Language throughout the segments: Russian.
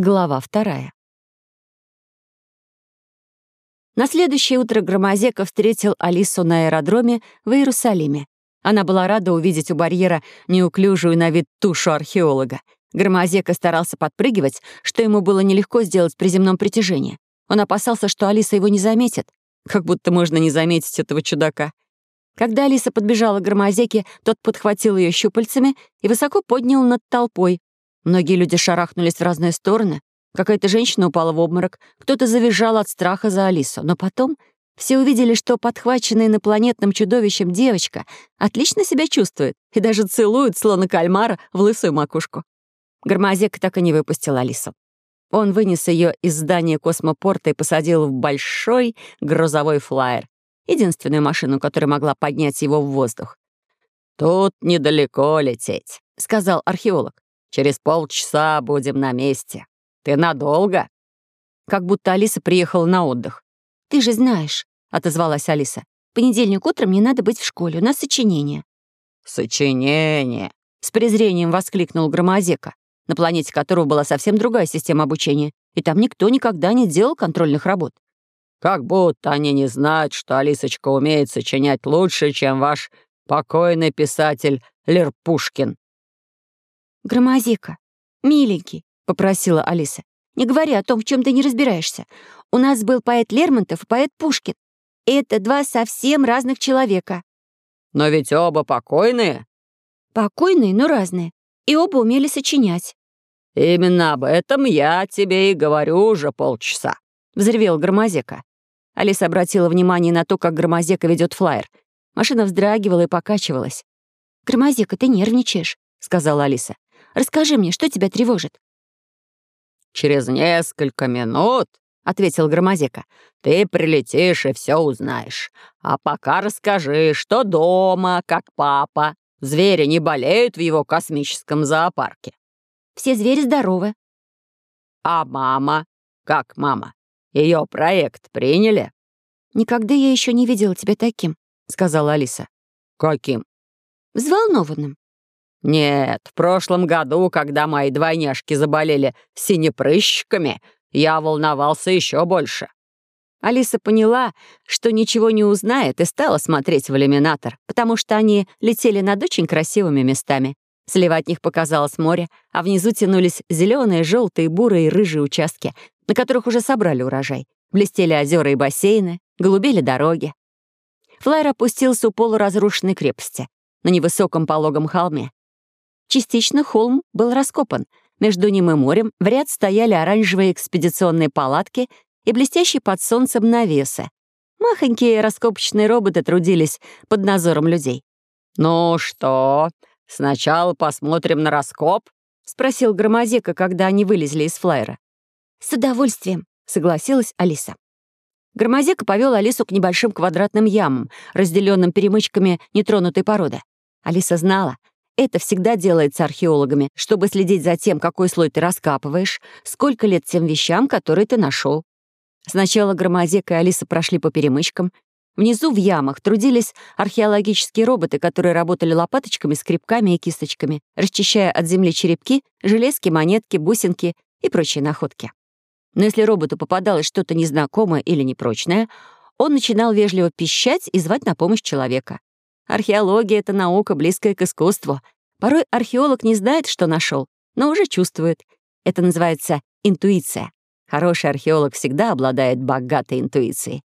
Глава вторая. На следующее утро Громозека встретил Алису на аэродроме в Иерусалиме. Она была рада увидеть у барьера неуклюжую на вид тушу археолога. Громозека старался подпрыгивать, что ему было нелегко сделать при земном притяжении. Он опасался, что Алиса его не заметит. Как будто можно не заметить этого чудака. Когда Алиса подбежала к Громозеке, тот подхватил ее щупальцами и высоко поднял над толпой, Многие люди шарахнулись в разные стороны. Какая-то женщина упала в обморок, кто-то завизжал от страха за Алису. Но потом все увидели, что подхваченная инопланетным чудовищем девочка отлично себя чувствует и даже целует слона-кальмара в лысую макушку. Громозека так и не выпустил Алису. Он вынес ее из здания космопорта и посадил в большой грузовой флайер, единственную машину, которая могла поднять его в воздух. «Тут недалеко лететь», — сказал археолог. Через полчаса будем на месте. Ты надолго?» Как будто Алиса приехала на отдых. «Ты же знаешь», — отозвалась Алиса. «Понедельник утром мне надо быть в школе, у нас сочинение». «Сочинение!» — с презрением воскликнул Громозека, на планете которого была совсем другая система обучения, и там никто никогда не делал контрольных работ. «Как будто они не знают, что Алисочка умеет сочинять лучше, чем ваш покойный писатель Лерпушкин». «Громозека! Миленький!» — попросила Алиса. «Не говори о том, в чем ты не разбираешься. У нас был поэт Лермонтов и поэт Пушкин. Это два совсем разных человека». «Но ведь оба покойные». «Покойные, но разные. И оба умели сочинять». «Именно об этом я тебе и говорю уже полчаса», — взревел Громозека. Алиса обратила внимание на то, как Громозека ведет флайер. Машина вздрагивала и покачивалась. «Громозека, ты нервничаешь», — сказала Алиса. Расскажи мне, что тебя тревожит?» «Через несколько минут», — ответил Громозека, «ты прилетишь и все узнаешь. А пока расскажи, что дома, как папа. Звери не болеют в его космическом зоопарке». «Все звери здоровы». «А мама? Как мама? Ее проект приняли?» «Никогда я еще не видела тебя таким», — сказала Алиса. «Каким?» «Взволнованным». Нет, в прошлом году, когда мои двойняшки заболели синепрыщиками, я волновался еще больше». Алиса поняла, что ничего не узнает, и стала смотреть в иллюминатор, потому что они летели над очень красивыми местами. Слева от них показалось море, а внизу тянулись зеленые, желтые, бурые и рыжие участки, на которых уже собрали урожай. Блестели озера и бассейны, голубели дороги. Флайер опустился у полуразрушенной крепости на невысоком пологом холме. Частично холм был раскопан. Между ним и морем в ряд стояли оранжевые экспедиционные палатки и блестящие под солнцем навесы. Махонькие раскопочные роботы трудились под надзором людей. «Ну что, сначала посмотрим на раскоп?» — спросил Громозека, когда они вылезли из флайера. «С удовольствием», — согласилась Алиса. Громозека повел Алису к небольшим квадратным ямам, разделенным перемычками нетронутой породы. Алиса знала, это всегда делается археологами, чтобы следить за тем, какой слой ты раскапываешь, сколько лет тем вещам, которые ты нашел. Сначала Громозека и Алиса прошли по перемычкам. Внизу в ямах трудились археологические роботы, которые работали лопаточками, скребками и кисточками, расчищая от земли черепки, железки, монетки, бусинки и прочие находки. Но если роботу попадалось что-то незнакомое или непрочное, он начинал вежливо пищать и звать на помощь человека. Археология — это наука, близкая к искусству. Порой археолог не знает, что нашел, но уже чувствует. Это называется интуиция. Хороший археолог всегда обладает богатой интуицией.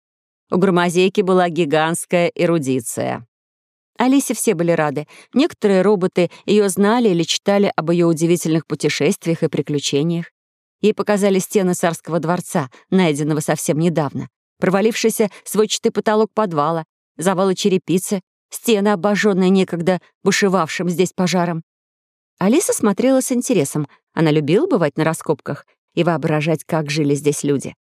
У Громозейки была гигантская эрудиция. Алисе все были рады. Некоторые роботы ее знали или читали об ее удивительных путешествиях и приключениях. Ей показали стены царского дворца, найденного совсем недавно, провалившийся сводчатый потолок подвала, завалы черепицы, стены, обожженные некогда бушевавшим здесь пожаром. Алиса смотрела с интересом. Она любила бывать на раскопках и воображать, как жили здесь люди.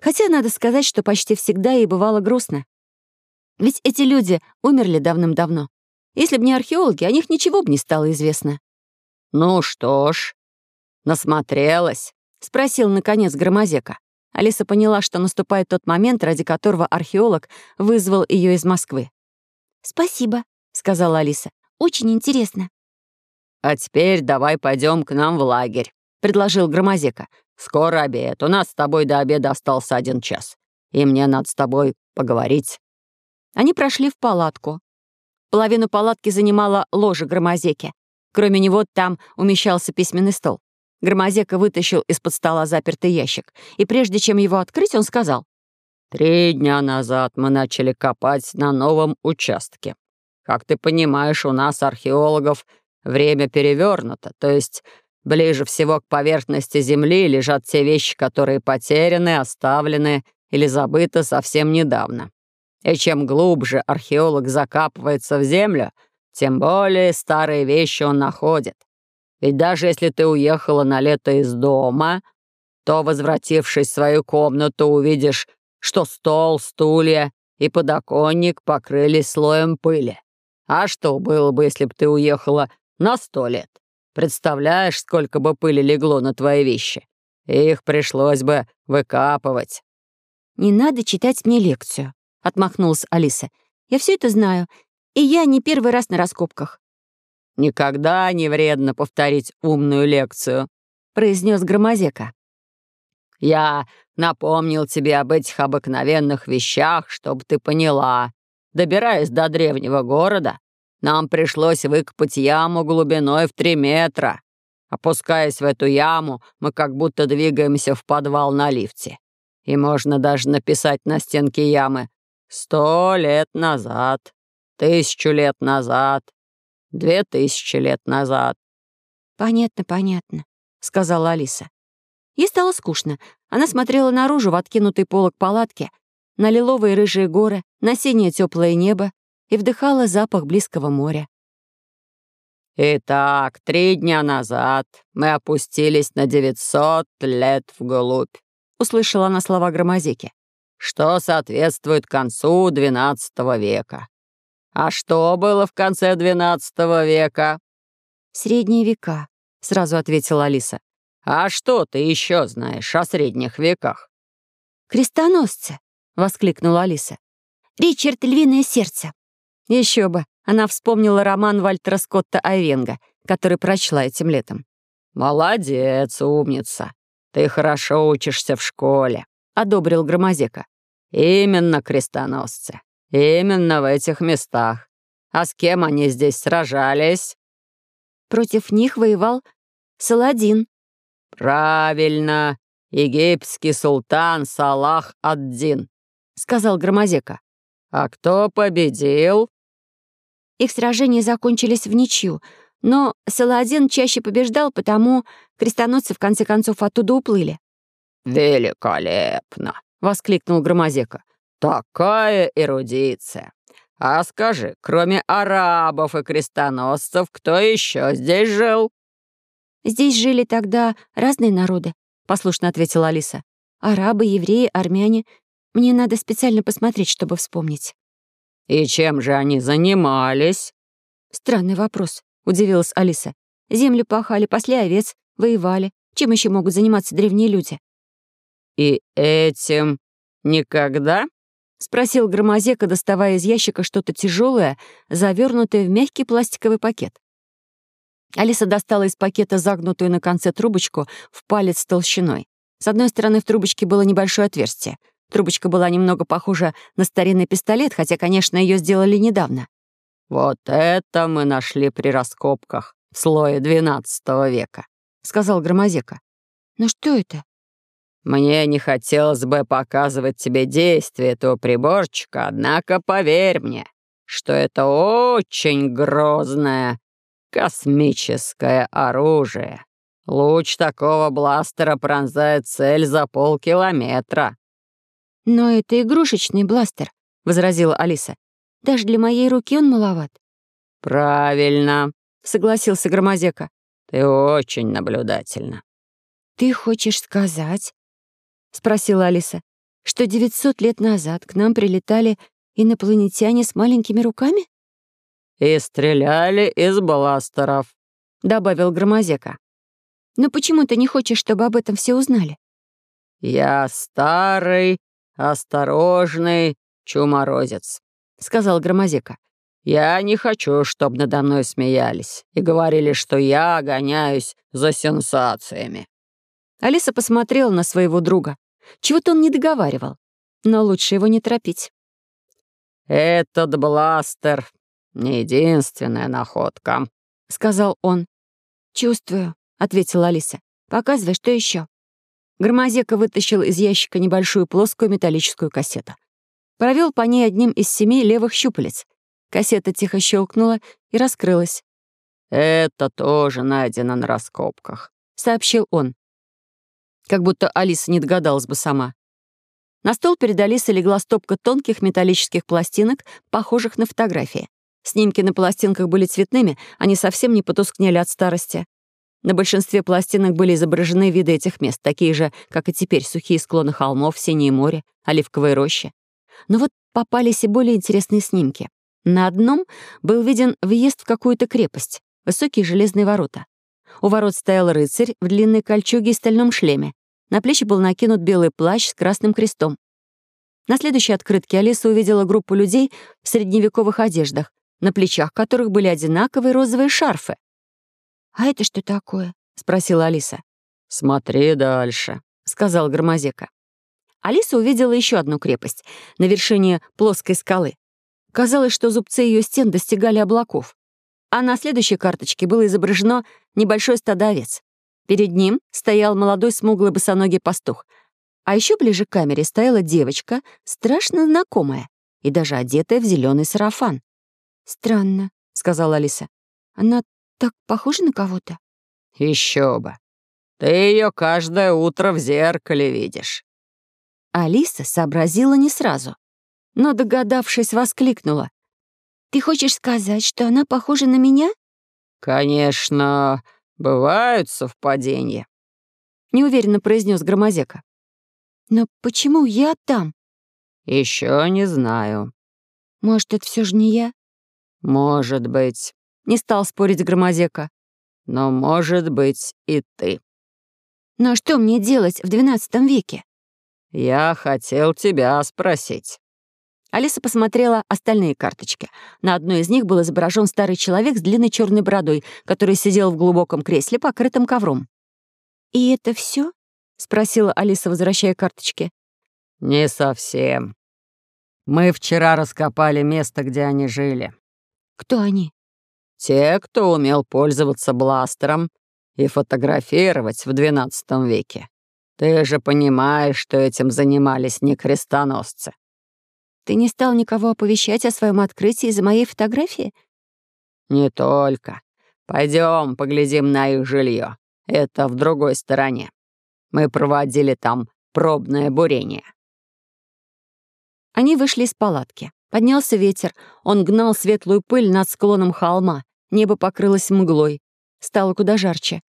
Хотя надо сказать, что почти всегда ей бывало грустно. Ведь эти люди умерли давным-давно. Если бы не археологи, о них ничего бы не стало известно. «Ну что ж, насмотрелась?» — спросил, наконец, Громозека. Алиса поняла, что наступает тот момент, ради которого археолог вызвал ее из Москвы. «Спасибо», — сказала Алиса. «Очень интересно». «А теперь давай пойдем к нам в лагерь», — предложил Громозека. «Скоро обед. У нас с тобой до обеда остался один час. И мне надо с тобой поговорить». Они прошли в палатку. Половину палатки занимала ложа Громозеки. Кроме него там умещался письменный стол. Громозека вытащил из-под стола запертый ящик, и прежде чем его открыть, он сказал Три дня назад мы начали копать на новом участке. Как ты понимаешь, у нас, археологов, время перевернуто, то есть ближе всего к поверхности Земли лежат те вещи, которые потеряны, оставлены или забыты совсем недавно. И чем глубже археолог закапывается в землю, тем более старые вещи он находит. Ведь даже если ты уехала на лето из дома, то, возвратившись в свою комнату, увидишь что стол, стулья и подоконник покрылись слоем пыли. А что было бы, если бы ты уехала на сто лет? Представляешь, сколько бы пыли легло на твои вещи? Их пришлось бы выкапывать». «Не надо читать мне лекцию», — отмахнулась Алиса. «Я все это знаю, и я не первый раз на раскопках». «Никогда не вредно повторить умную лекцию», — произнес Громозека. «Я напомнил тебе об этих обыкновенных вещах, чтобы ты поняла. Добираясь до древнего города, нам пришлось выкопать яму глубиной в три метра. Опускаясь в эту яму, мы как будто двигаемся в подвал на лифте. И можно даже написать на стенке ямы «Сто лет назад», «Тысячу лет назад», «Две тысячи лет назад». «Понятно, понятно», — сказала Алиса. Ей стало скучно. Она смотрела наружу в откинутый полог палатки, на лиловые рыжие горы, на синее теплое небо и вдыхала запах близкого моря. «Итак, три дня назад мы опустились на 900 «А что ты еще знаешь о средних веках?» «Крестоносцы!» — воскликнула Алиса. «Ричард Львиное сердце!» Еще бы, она вспомнила роман Вальтера Скотта Айвенга, который прочла этим летом. «Молодец, умница! Ты хорошо учишься в школе», — одобрил Громозека. «Именно крестоносцы. Именно в этих местах. А с кем они здесь сражались?» «Против них воевал Саладин», «Правильно, египетский султан Салах ад-Дин», — сказал Громозека. «А кто победил?» Их сражения закончились в ничью, но Саладин чаще побеждал, потому крестоносцы в конце концов оттуда уплыли. «Великолепно!» — воскликнул Громозека. «Такая эрудиция! А скажи, кроме арабов и крестоносцев, кто еще здесь жил?» «Здесь жили тогда разные народы», — послушно ответила Алиса. «Арабы, евреи, армяне. Мне надо специально посмотреть, чтобы вспомнить». «И чем же они занимались?» «Странный вопрос», — удивилась Алиса. «Землю пахали, пасли овец, воевали. Чем еще могут заниматься древние люди?» «И этим никогда?» — спросил Громозека, доставая из ящика что-то тяжелое, завернутое в мягкий пластиковый пакет. Алиса достала из пакета загнутую на конце трубочку в палец толщиной. С одной стороны, в трубочке было небольшое отверстие. Трубочка была немного похожа на старинный пистолет, хотя, конечно, ее сделали недавно. «Вот это мы нашли при раскопках в слое XII века», — сказал Громозека. «Но «Ну что это?» «Мне не хотелось бы показывать тебе действие этого приборчика, однако поверь мне, что это очень грозное Космическое оружие. Луч такого бластера пронзает цель за полкилометра. «Но это игрушечный бластер», — возразила Алиса. «Даже для моей руки он маловат». «Правильно», — согласился Громозека. «Ты очень наблюдательна». «Ты хочешь сказать?» — спросила Алиса, «что 900 лет назад к нам прилетали инопланетяне с маленькими руками?» и стреляли из бластеров», — добавил Громозека. «Но почему ты не хочешь, чтобы об этом все узнали?» «Я старый, осторожный чуморозец», — сказал Громозека. «Я не хочу, чтобы надо мной смеялись и говорили, что я гоняюсь за сенсациями». Алиса посмотрела на своего друга. Чего-то он не договаривал, но лучше его не торопить. «Этот бластер «Не единственная находка», — сказал он. «Чувствую», — ответила Алиса. «Показывай, что еще. Громозека вытащил из ящика небольшую плоскую металлическую кассету. Провел по ней одним из семи левых щупалец. Кассета тихо щелкнула и раскрылась. «Это тоже найдено на раскопках», — сообщил он. Как будто Алиса не догадалась бы сама. На стол перед Алисой легла стопка тонких металлических пластинок, похожих на фотографии. Снимки на пластинках были цветными, они совсем не потускнели от старости. На большинстве пластинок были изображены виды этих мест, такие же, как и теперь, сухие склоны холмов, синее море, оливковые рощи. Но вот попались и более интересные снимки. На одном был виден въезд в какую-то крепость, высокие железные ворота. У ворот стоял рыцарь в длинной кольчуге и стальном шлеме. На плечи был накинут белый плащ с красным крестом. На следующей открытке Алиса увидела группу людей в средневековых одеждах, на плечах которых были одинаковые розовые шарфы. «А это что такое?» — спросила Алиса. «Смотри дальше», — сказал Громозека. Алиса увидела еще одну крепость на вершине плоской скалы. Казалось, что зубцы ее стен достигали облаков. А на следующей карточке было изображено небольшой стадовец. Перед ним стоял молодой смуглый босоногий пастух. А еще ближе к камере стояла девочка, страшно знакомая и даже одетая в зеленый сарафан. «Странно», — сказала Алиса. «Она так похожа на кого-то?» Еще бы. Ты ее каждое утро в зеркале видишь». Алиса сообразила не сразу, но, догадавшись, воскликнула. «Ты хочешь сказать, что она похожа на меня?» «Конечно, бывают совпадения», — неуверенно произнес Громозека. «Но почему я там?» Еще не знаю». «Может, это все же не я?» «Может быть», — не стал спорить Громозека. «Но, может быть, и ты». «Но что мне делать в двенадцатом веке?» «Я хотел тебя спросить». Алиса посмотрела остальные карточки. На одной из них был изображен старый человек с длинной черной бородой, который сидел в глубоком кресле, покрытым ковром. «И это все? спросила Алиса, возвращая карточки. «Не совсем. Мы вчера раскопали место, где они жили. Кто они? Те, кто умел пользоваться бластером и фотографировать в XII веке. Ты же понимаешь, что этим занимались не крестоносцы. Ты не стал никого оповещать о своем открытии из-за моей фотографии? Не только. Пойдем поглядим на их жилье. Это в другой стороне. Мы проводили там пробное бурение. Они вышли из палатки. Поднялся ветер. Он гнал светлую пыль над склоном холма. Небо покрылось мглой. Стало куда жарче.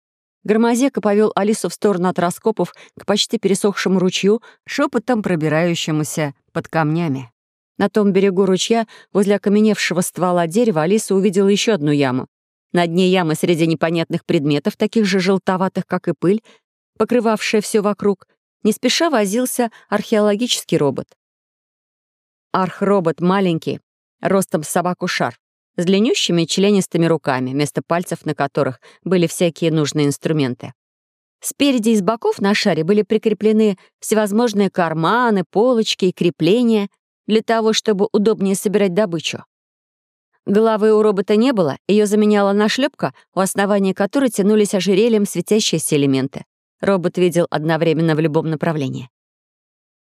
Громозека повел Алису в сторону от раскопов к почти пересохшему ручью, шепотом пробирающемуся под камнями. На том берегу ручья, возле окаменевшего ствола дерева, Алиса увидела еще одну яму. На дне ямы среди непонятных предметов, таких же желтоватых, как и пыль, покрывавшая все вокруг, не спеша возился археологический робот. Арх робот маленький, ростом собаку шар, с длиннющими членистыми руками, вместо пальцев на которых были всякие нужные инструменты. Спереди и с боков на шаре были прикреплены всевозможные карманы, полочки и крепления для того, чтобы удобнее собирать добычу. Головы у робота не было, ее заменяла нашлепка, у основания которой тянулись ожерельем светящиеся элементы. Робот видел одновременно в любом направлении.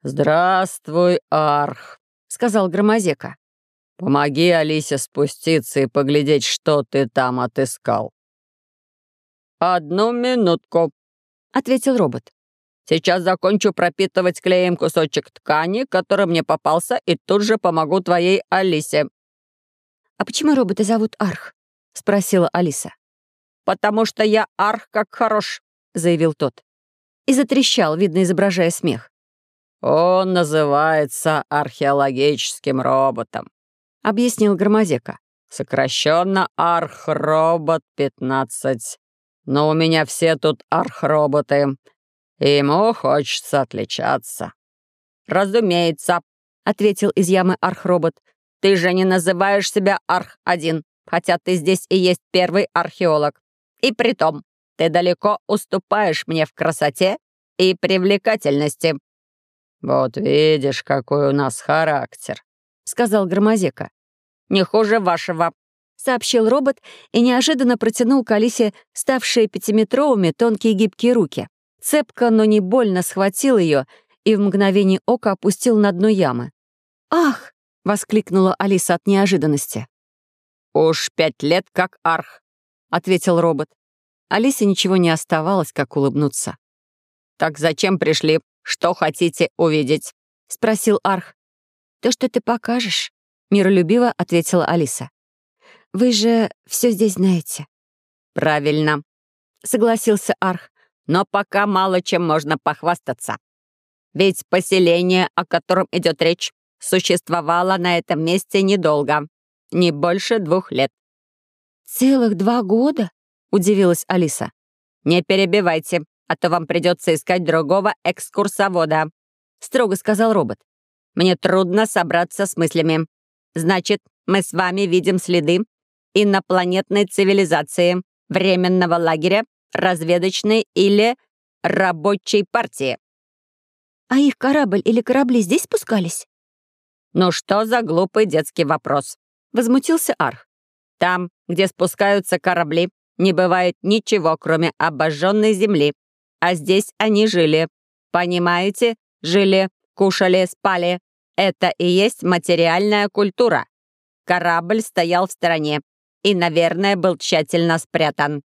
«Здравствуй, Арх!» сказал Громозека. «Помоги Алисе спуститься и поглядеть, что ты там отыскал». «Одну минутку», — ответил робот. «Сейчас закончу пропитывать клеем кусочек ткани, который мне попался, и тут же помогу твоей Алисе». «А почему робота зовут Арх?» — спросила Алиса. «Потому что я Арх как хорош», — заявил тот. И затрещал, видно, изображая смех. Он называется археологическим роботом», — объяснил Громозека. «Сокращенно архробот-15. Но у меня все тут архроботы, и ему хочется отличаться». «Разумеется», — ответил из ямы архробот. «Ты же не называешь себя арх-1, хотя ты здесь и есть первый археолог. И при том ты далеко уступаешь мне в красоте и привлекательности». «Вот видишь, какой у нас характер», — сказал Громозека. «Не хуже вашего», — сообщил робот и неожиданно протянул к Алисе ставшие пятиметровыми тонкие гибкие руки. Цепко, но не больно схватил ее и в мгновение ока опустил на дно ямы. «Ах!» — воскликнула Алиса от неожиданности. «Уж пять лет как арх», — ответил робот. Алисе ничего не оставалось, как улыбнуться. «Так зачем пришли? Что хотите увидеть?» — спросил арх. «То, что ты покажешь», — миролюбиво ответила Алиса. «Вы же все здесь знаете». «Правильно», — согласился арх. «Но пока мало чем можно похвастаться. Ведь поселение, о котором идет речь, существовало на этом месте недолго, не больше двух лет». «Целых два года?» — удивилась Алиса. «Не перебивайте, а то вам придется искать другого экскурсовода», — строго сказал робот. «Мне трудно собраться с мыслями. Значит, мы с вами видим следы инопланетной цивилизации, временного лагеря, разведочной или рабочей партии. А их корабль или корабли здесь спускались? «Ну что за глупый детский вопрос?» — возмутился Арх. «Там, а здесь они жили. Понимаете? Жили, кушали, спали. Это и есть материальная культура. Корабль стоял в стороне и, наверное, был тщательно спрятан.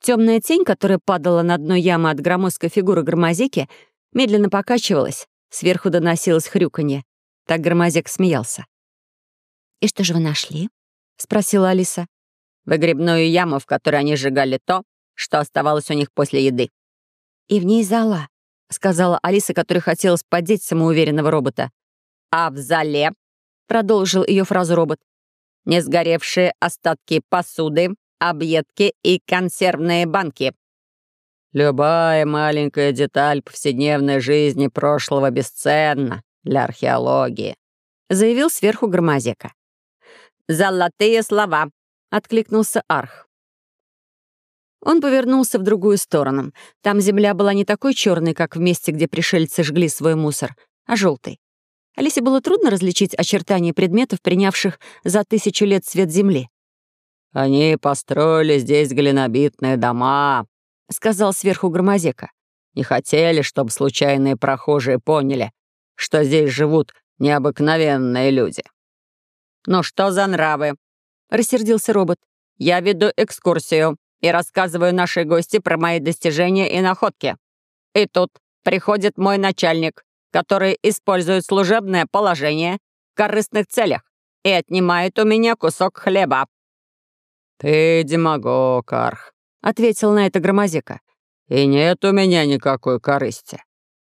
Темная тень, которая падала на дно ямы от громоздкой фигуры громозики, медленно покачивалась, сверху доносилось хрюканье. Так громозик смеялся. «И что же вы нашли?» — спросила Алиса. «Выгребную яму, в которой они сжигали то, что оставалось у них после еды», и зала», — сказала Алиса, которая хотела сподеть самоуверенного робота. «А в зале?» — продолжил ее фразу робот. «Не сгоревшие остатки посуды, объедки и консервные банки». «Любая маленькая деталь повседневной жизни прошлого бесценна для археологии», — заявил сверху Громозека. «Золотые слова», — откликнулся Арх. Он повернулся в другую сторону. Там земля была не такой черной, как в месте, где пришельцы жгли свой мусор, а желтой. Алисе было трудно различить очертания предметов, принявших за тысячу лет свет земли. «Они построили здесь глинобитные дома», — сказал сверху Громозека. «Не хотели, чтобы случайные прохожие поняли, что здесь живут необыкновенные люди». «Ну что за нравы?» — рассердился робот. «Я веду экскурсию» и рассказываю нашей гости про мои достижения и находки. И тут приходит мой начальник, который использует служебное положение в корыстных целях и отнимает у меня кусок хлеба». «Ты демагог, Арх», — ответил на это Громозека. «И нет у меня никакой корысти.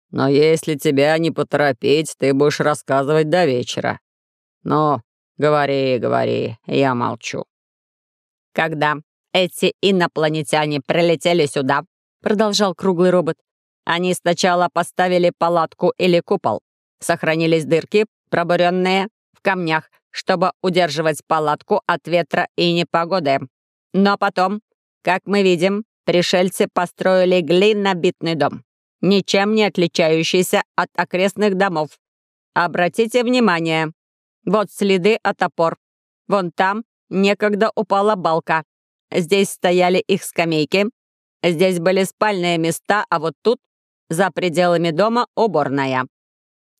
Но если тебя не поторопить, ты будешь рассказывать до вечера. Но говори, говори, я молчу». «Когда эти инопланетяне прилетели сюда», — продолжал круглый робот, «они сначала поставили палатку или купол. Сохранились дырки, пробуренные в камнях, чтобы удерживать палатку от ветра и непогоды. Но потом, как мы видим, пришельцы построили глинобитный дом, ничем не отличающийся от окрестных домов. Обратите внимание, вот следы от опор. Вон там некогда упала балка. Здесь стояли их скамейки. Здесь были спальные места, а вот тут, за пределами дома, уборная.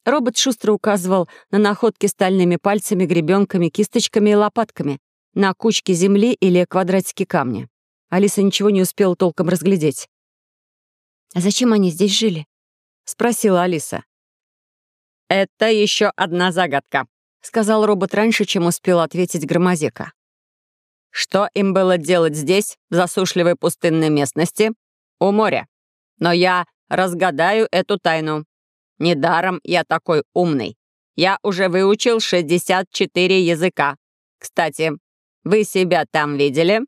Робот шустро указывал на находки стальными пальцами, гребенками, кисточками и лопатками, на кучке земли или квадратики камня. Алиса ничего не успела толком разглядеть. «А зачем они здесь жили?» — спросила Алиса. «Это еще одна загадка», — сказал робот раньше, чем успел ответить Громозека. что им было делать здесь, в засушливой пустынной местности, у моря. Но я разгадаю эту тайну. Недаром я такой умный. Я уже выучил 64 языка. Кстати, вы себя там видели?»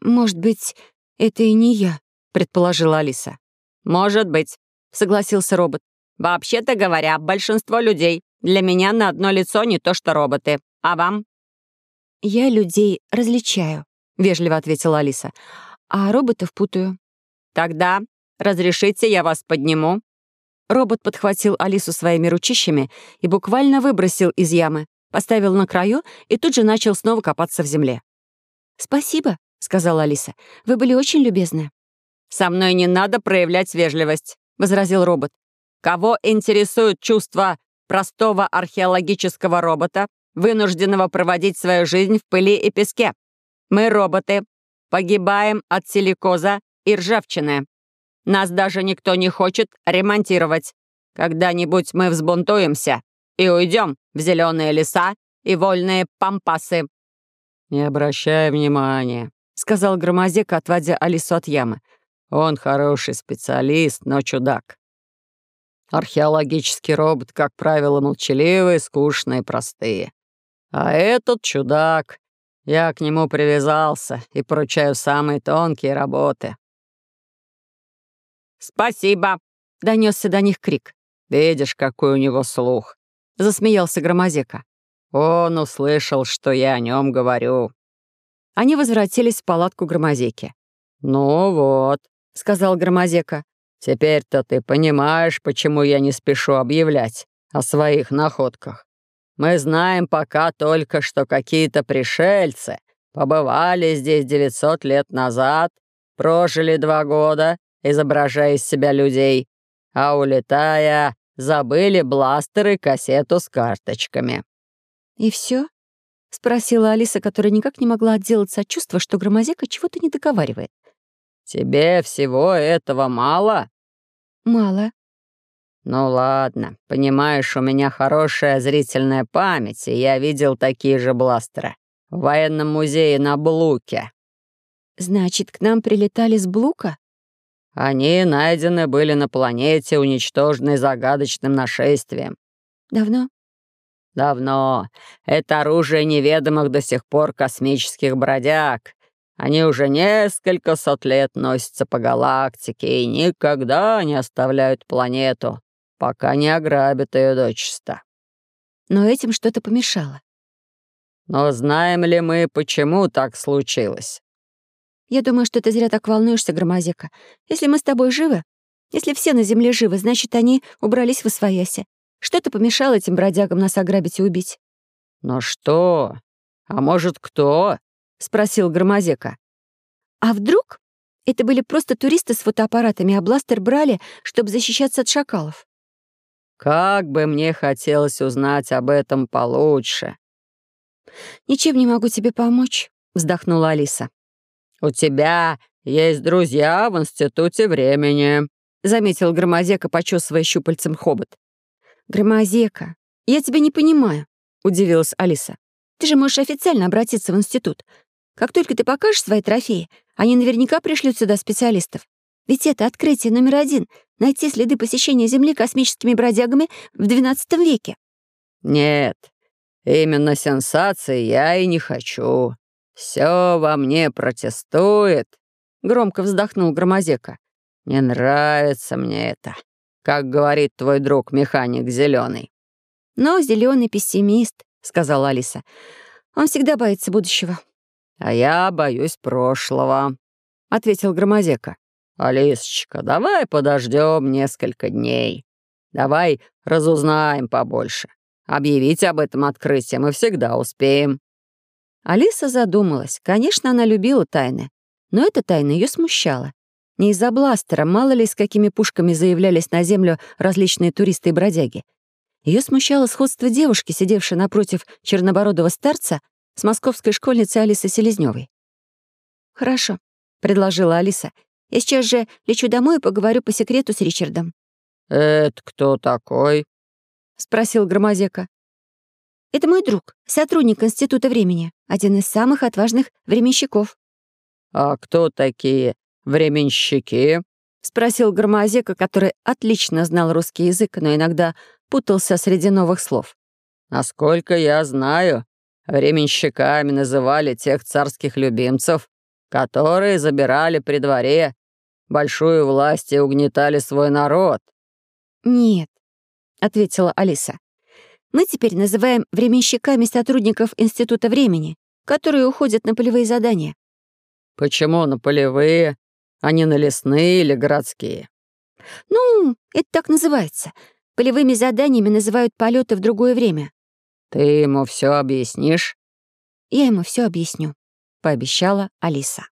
«Может быть, это и не я», — предположила Алиса. «Может быть», — согласился робот. «Вообще-то говоря, большинство людей для меня на одно лицо не то что роботы. А вам?» «Я людей различаю», — вежливо ответила Алиса. «А роботов путаю». «Тогда Разрешите, я вас подниму?» Робот подхватил Алису своими ручищами и буквально выбросил из ямы, поставил на краю и тут же начал снова копаться в земле. «Спасибо», — сказала Алиса. «Вы были очень любезны». «Со мной не надо проявлять вежливость», — возразил робот. «Кого интересуют чувства простого археологического робота, вынужденного проводить свою жизнь в пыли и песке. Мы роботы, погибаем от силикоза и ржавчины. Нас даже никто не хочет ремонтировать. Когда-нибудь мы взбунтуемся и уйдем в зеленые леса и вольные пампасы». «Не обращай внимания», — сказал Громозек, отводя Алису от ямы. «Он хороший специалист, но чудак. Археологический робот, как правило, молчаливые, скучные, простые. А этот чудак. Я к нему привязался и поручаю самые тонкие работы». «Спасибо!» — донесся до них крик. «Видишь, какой у него слух!» — засмеялся Громозека. «Он услышал, что я о нем говорю». Они возвратились в палатку Громозеки. «Ну вот», — сказал Громозека, «теперь-то ты понимаешь, почему я не спешу объявлять о своих находках. Мы знаем пока только, что какие-то пришельцы побывали здесь 900 лет назад, прожили два года, изображая из себя людей, а улетая, забыли бластеры и кассету с карточками». «И все? спросила Алиса, которая никак не могла отделаться от чувства, что Громозека чего-то не договаривает. «Тебе всего этого мало?» «Мало», «Ну ладно, понимаешь, у меня хорошая зрительная память, и я видел такие же бластеры в военном музее на Блуке». «Значит, к нам прилетали с Блука?» «Они найдены были на планете, уничтоженной загадочным нашествием». «Давно?» «Давно. Это оружие неведомых до сих пор космических бродяг. Они уже несколько сот лет носятся по галактике и никогда не оставляют планету пока не ограбит ее дочисто. Но этим что-то помешало. Но знаем ли мы, почему так случилось? Я думаю, что ты зря так волнуешься, Громозека. Если мы с тобой живы, если все на земле живы, значит, они убрались в освоясе. Что-то помешало этим бродягам нас ограбить и убить. Но что? А может, кто? Спросил Громозека. А вдруг это были просто туристы с фотоаппаратами, а бластер брали, чтобы защищаться от шакалов? Как бы мне хотелось узнать об этом получше». «Ничем не могу тебе помочь», — вздохнула Алиса. «У тебя есть друзья в Институте времени», — заметил Громозека, почесывая щупальцем хобот. «Громозека, я тебя не понимаю», — удивилась Алиса. «Ты же можешь официально обратиться в институт. Как только ты покажешь свои трофеи, они наверняка пришлют сюда специалистов. Ведь это открытие номер один найти следы посещения Земли космическими бродягами в XII веке». «Нет, именно сенсации я и не хочу. «Все во мне протестует», — громко вздохнул Громозека. «Не нравится мне это, как говорит твой друг механик Зеленый. «Но зеленый пессимист», — сказала Алиса. «Он всегда боится будущего». «А я боюсь прошлого», — ответил Громозека. Алисочка, давай подождем несколько дней. Давай разузнаем побольше. Объявить об этом открытии мы всегда успеем». Алиса задумалась. Конечно, она любила тайны, но эта тайна ее смущала. Не из-за бластера, мало ли с какими пушками заявлялись на землю различные туристы и бродяги. Ее смущало сходство девушки, сидевшей напротив чернобородого старца, с московской школьницей Алисы Селезневой. «Хорошо», — предложила Алиса я сейчас же лечу домой и поговорю по секрету с Ричардом». «Это кто такой?» — спросил Громозека. «Это мой друг, сотрудник Института времени, один из самых отважных временщиков». «А кто такие временщики?» — спросил Громозека, который отлично знал русский язык, но иногда путался среди новых слов. «Насколько я знаю, временщиками называли тех царских любимцев, которые забирали при дворе большую власть и угнетали свой народ». «Нет», — ответила Алиса. «Мы теперь называем временщиками сотрудников Института времени, которые уходят на полевые задания». «Почему на полевые, а не на лесные или городские?» «Ну, это так называется. Полевыми заданиями называют полеты в другое время». «Ты ему все объяснишь?» «Я ему все объясню», пообещала Алиса.